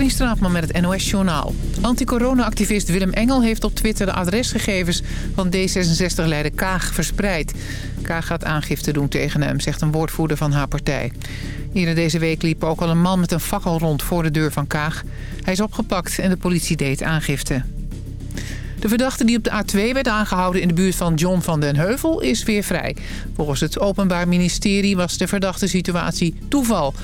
Katrien Straatman met het NOS-journaal. Anti-corona-activist Willem Engel heeft op Twitter de adresgegevens van D66-leider Kaag verspreid. Kaag gaat aangifte doen tegen hem, zegt een woordvoerder van haar partij. Eerder deze week liep ook al een man met een fakkel rond voor de deur van Kaag. Hij is opgepakt en de politie deed aangifte. De verdachte die op de A2 werd aangehouden in de buurt van John van den Heuvel is weer vrij. Volgens het Openbaar Ministerie was de verdachte situatie toeval.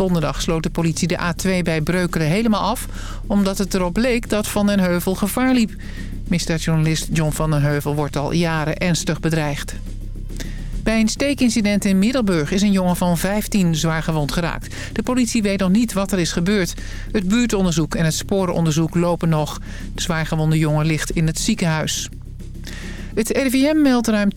Donderdag sloot de politie de A2 bij Breukelen helemaal af... omdat het erop leek dat Van den Heuvel gevaar liep. Misdaadjournalist John van den Heuvel wordt al jaren ernstig bedreigd. Bij een steekincident in Middelburg is een jongen van 15 zwaar gewond geraakt. De politie weet nog niet wat er is gebeurd. Het buurtonderzoek en het sporenonderzoek lopen nog. De zwaargewonde jongen ligt in het ziekenhuis. Het RIVM meldt ruim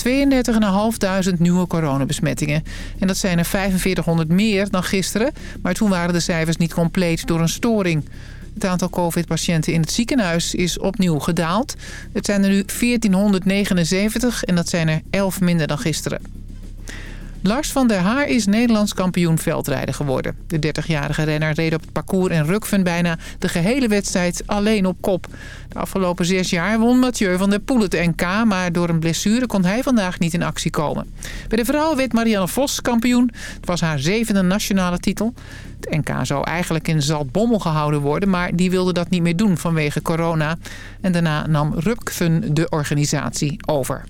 32.500 nieuwe coronabesmettingen. En dat zijn er 4500 meer dan gisteren. Maar toen waren de cijfers niet compleet door een storing. Het aantal covid-patiënten in het ziekenhuis is opnieuw gedaald. Het zijn er nu 1479 en dat zijn er 11 minder dan gisteren. Lars van der Haar is Nederlands kampioen veldrijden geworden. De 30-jarige renner reed op het parcours en Rukven bijna de gehele wedstrijd alleen op kop. De afgelopen zes jaar won Mathieu van der Poel het NK... maar door een blessure kon hij vandaag niet in actie komen. Bij de vrouwen werd Marianne Vos kampioen. Het was haar zevende nationale titel. Het NK zou eigenlijk in Zaltbommel gehouden worden... maar die wilde dat niet meer doen vanwege corona. En daarna nam Rukven de organisatie over.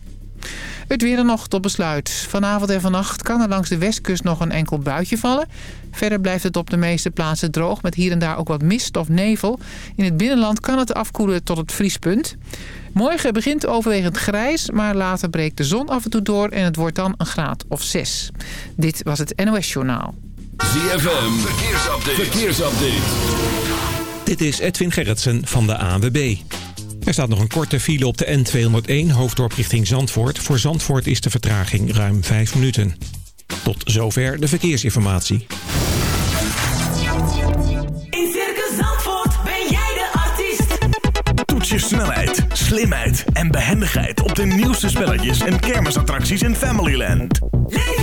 Het weer er nog tot besluit. Vanavond en vannacht kan er langs de westkust nog een enkel buitje vallen. Verder blijft het op de meeste plaatsen droog met hier en daar ook wat mist of nevel. In het binnenland kan het afkoelen tot het vriespunt. Morgen begint overwegend grijs, maar later breekt de zon af en toe door... en het wordt dan een graad of 6. Dit was het NOS Journaal. ZFM, verkeersupdate. verkeersupdate. Dit is Edwin Gerritsen van de ANWB. Er staat nog een korte file op de N201, hoofddorp richting Zandvoort. Voor Zandvoort is de vertraging ruim 5 minuten. Tot zover de verkeersinformatie. In Circus Zandvoort ben jij de artiest. Toets je snelheid, slimheid en behendigheid op de nieuwste spelletjes en kermisattracties in Familyland. Leef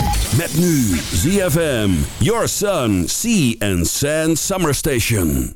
Met nu ZFM, Your Sun, Sea and Sand Summer Station.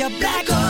your black on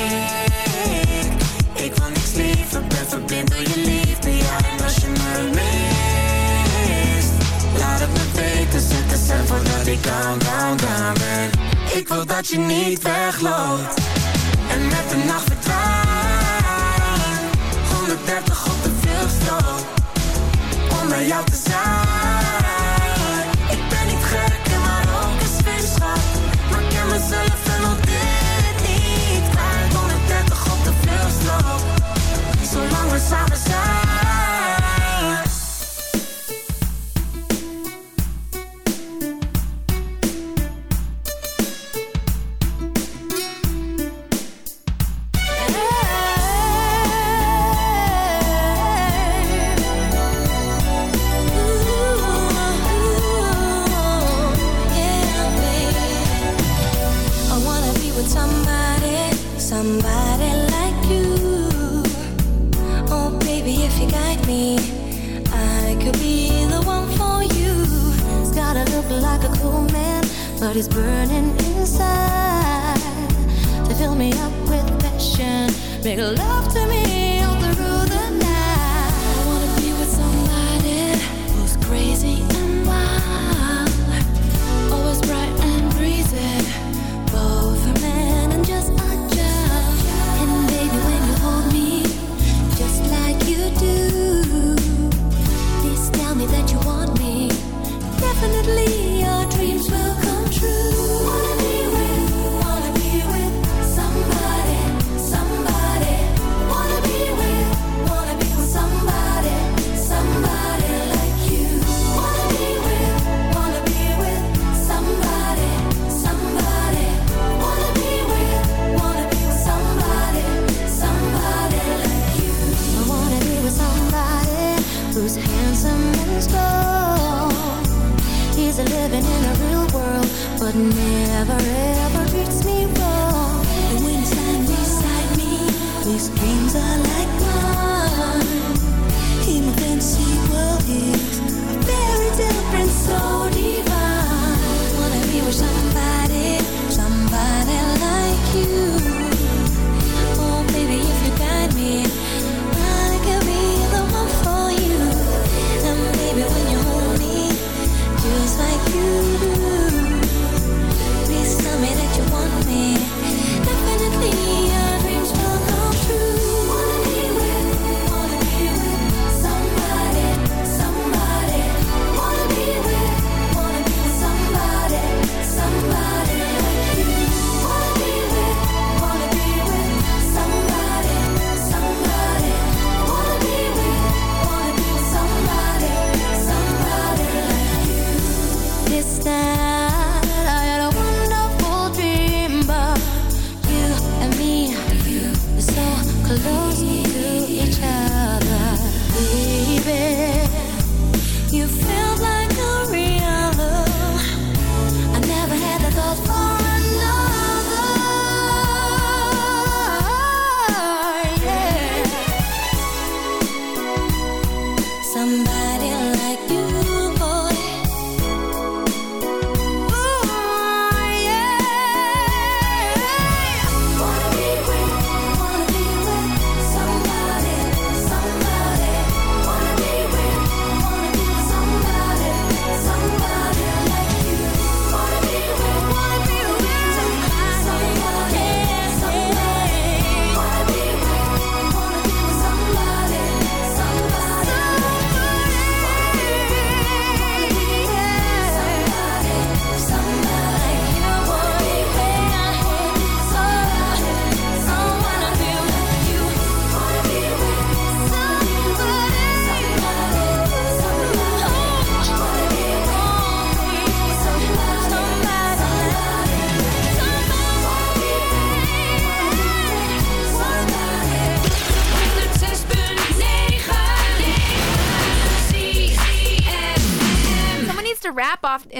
ik down, down, down Ik wil dat je niet wegloopt En met de nacht verdwijnt. 130 op de vluchtstrook Om bij jou te zijn like a cool man, but he's burning inside. To fill me up with passion, make love to me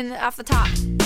in off the top.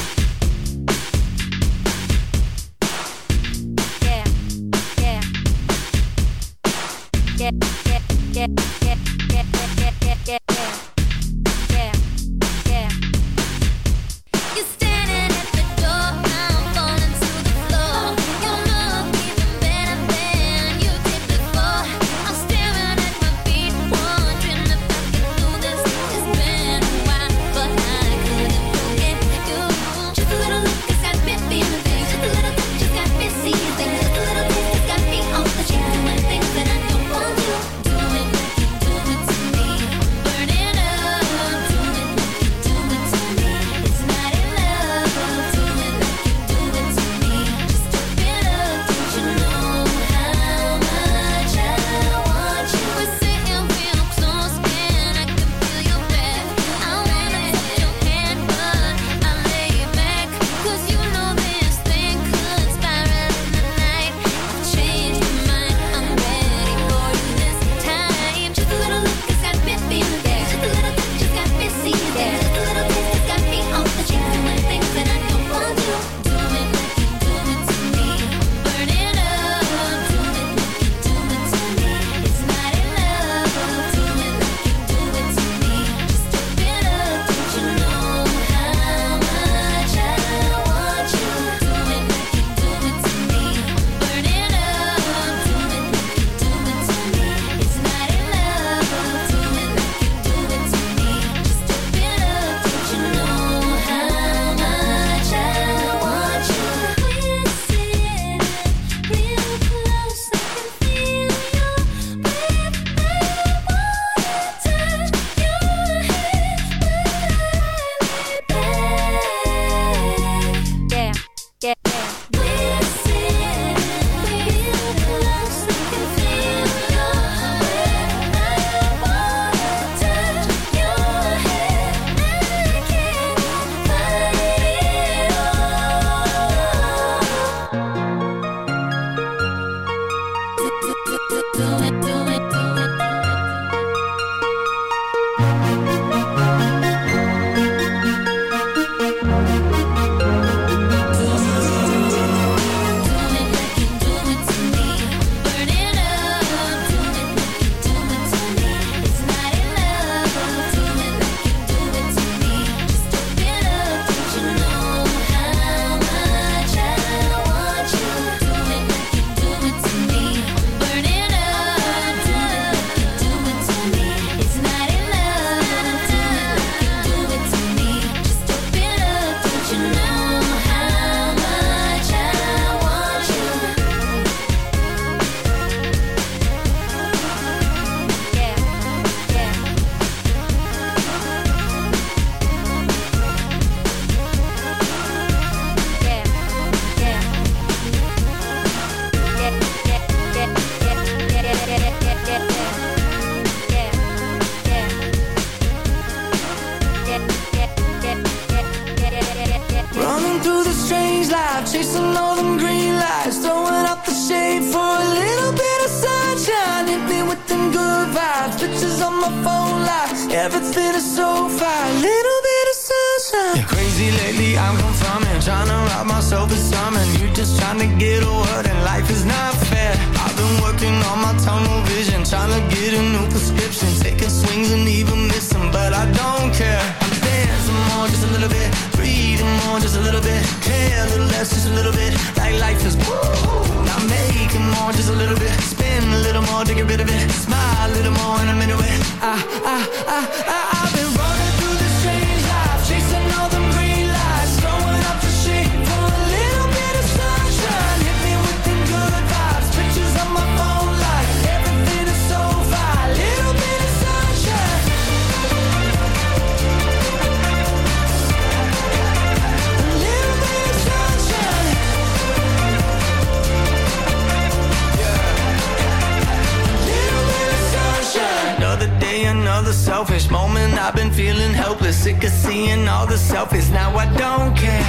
sick of seeing all the selfies, now I don't care.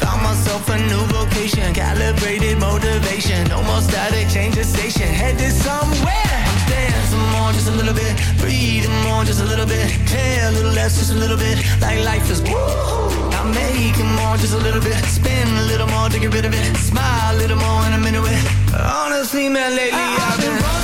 Found myself a new vocation, calibrated motivation. No more static, change the station, headed somewhere. I'm staying some more, just a little bit. Breathing more, just a little bit. Care a little less, just a little bit. Like life is woo. I'm making more, just a little bit. Spin a little more to get rid of it. Smile a little more, in I'm into it. Honestly, man, lately I've been.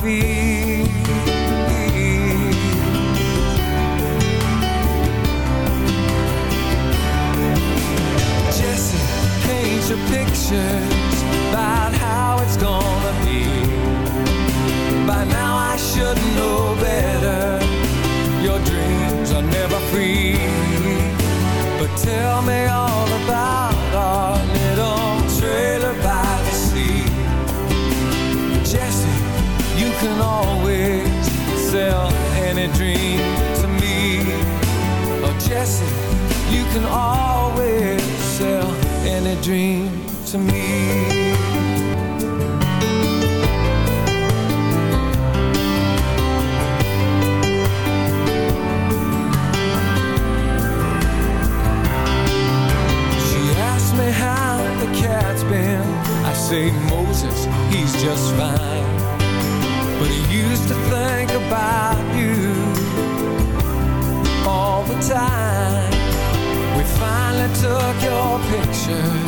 on dream to me She asked me how the cat's been. I say, Moses, he's just fine. But he used to think about you all the time. We finally took your pictures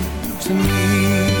to me.